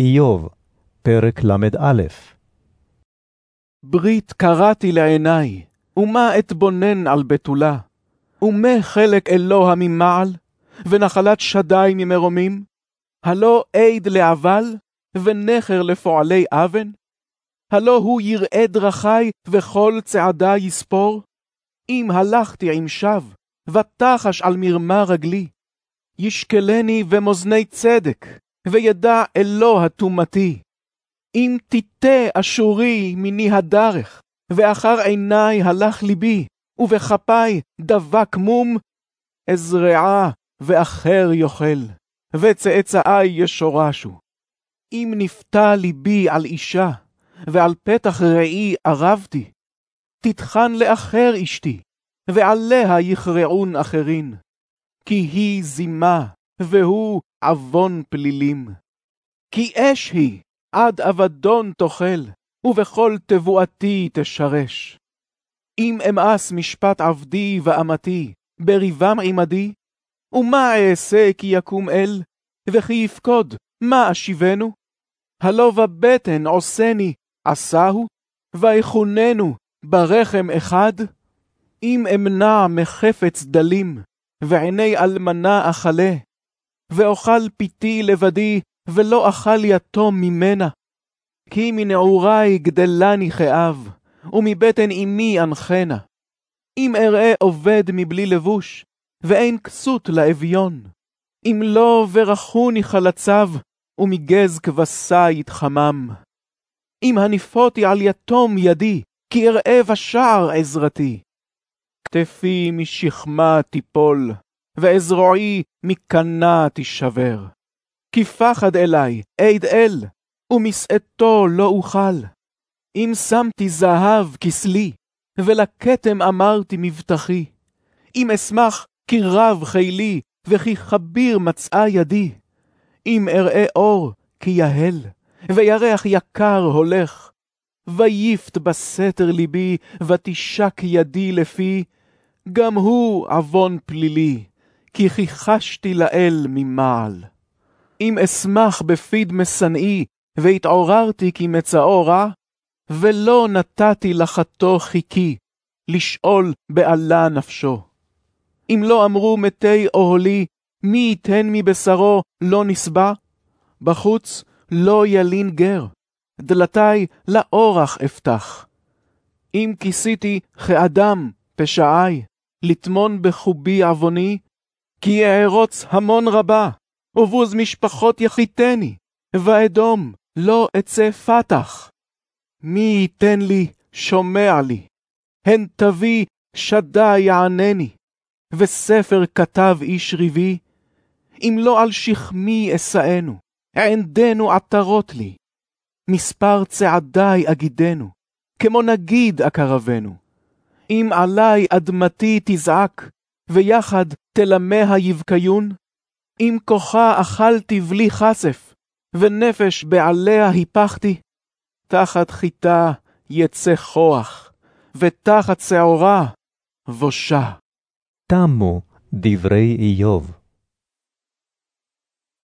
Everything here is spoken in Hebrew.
איוב, פרק ל"א ברית קראתי לעיני, ומה אתבונן על בתולה? ומה חלק אלוה ממעל, ונחלת שדי ממרומים? הלא עד לעבל, ונכר לפועלי אבן? הלא הוא יראה דרכי, וכל צעדי יספור? אם הלכתי עם שווא, ותחש על מרמה רגלי, ישקלני במאזני צדק, וידע אלוה טומאתי. אם תיטה אשורי מני הדרך, ואחר עיני הלך ליבי, ובכפי דבק מום, אזרעה ואחר יאכל, וצאצאי ישורשו. אם נפתה ליבי על אישה, ועל פתח ראי ערבתי, תטחן לאחר אשתי, ועליה יכרעון אחרין. כי היא זימה, והוא עוון פלילים. כי אש היא, עד אבדון תאכל, ובכל תבואתי תשרש. אם אמאס משפט עבדי ואמתי, בריבם עמדי, ומה אעשה כי יקום אל, וכי יפקוד, מה אשיבנו? הלא בבטן עושני, עשהו, ויחוננו ברחם אחד? אם אמנע מחפץ דלים, ועיני אלמנה אכלה, ואוכל פיתי לבדי, ולא אכל יתום ממנה. כי מנעורי גדלני כאב, ומבטן אמי אנחנה. אם אראה עובד מבלי לבוש, ואין כסות לאביון. אם לא ברכוני חלציו, ומגז כבשה יתחמם. אם הניפותי על יתום ידי, כי אראה בשער עזרתי. כתפי משכמה תיפול, ואזרועי מקנה תישבר. כי פחד אלי, עד אל, ומשאתו לא אוכל. אם שמתי זהב כסלי, ולכתם אמרתי מבטחי. אם אשמח כי רב חילי, וכי כביר מצאה ידי. אם אראה אור כי יהל, וירח יקר הולך. ויפת בסתר ליבי, ותשק ידי לפי, גם הוא עוון פלילי, כי כיחשתי לאל ממעל. אם אשמח בפיד משנאי, והתעוררתי כי מצאו רע, ולא נתתי לחתו חיכי, לשאול בעלה נפשו. אם לא אמרו מתי אוהלי, מי ייתן מבשרו לא נסבע? בחוץ לא ילין גר, דלתי לאורח אפתח. אם כיסיתי כאדם פשעי, לטמון בחובי עווני, כי אערוץ המון רבה, ובוז משפחות יחיתני, ואדום לא אצא פתח. מי ייתן לי, שומע לי, הן תביא שדה יענני, וספר כתב איש ריבי, אם לא על שכמי אשאנו, ענדנו עטרות לי. מספר צעדי אגידנו, כמו נגיד אקרבנו. אם עלי אדמתי תזעק, ויחד תלמיה יבקיון, אם כוחה אכלתי בלי חשף, ונפש בעליה היפכתי, תחת חיטה יצא כוח, ותחת שעורה בושה. תמו דברי איוב.